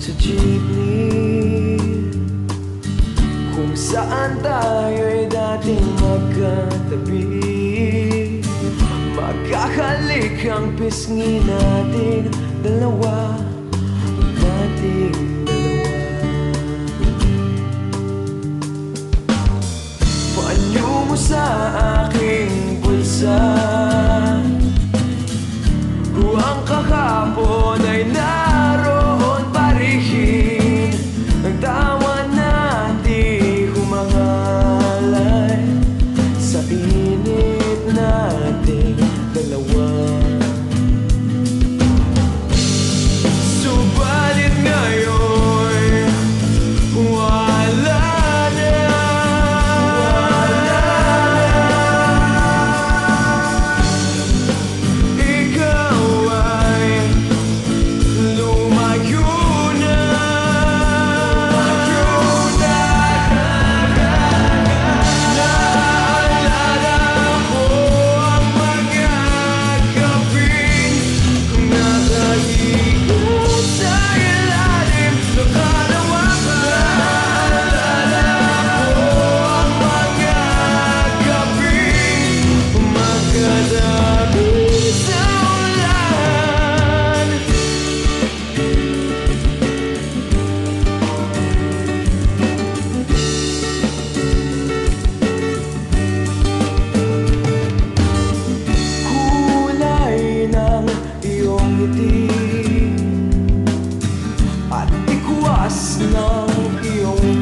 sa jeepney. Kung saan tayo'y dating magkatabi. Magkakalik ang pisngi nating dalawa. Nating dalawa. Paano mo sa aking bulsa? Kung ang kakapon ay na love you.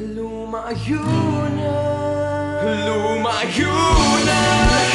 هلوم عيونك هلوم عيونك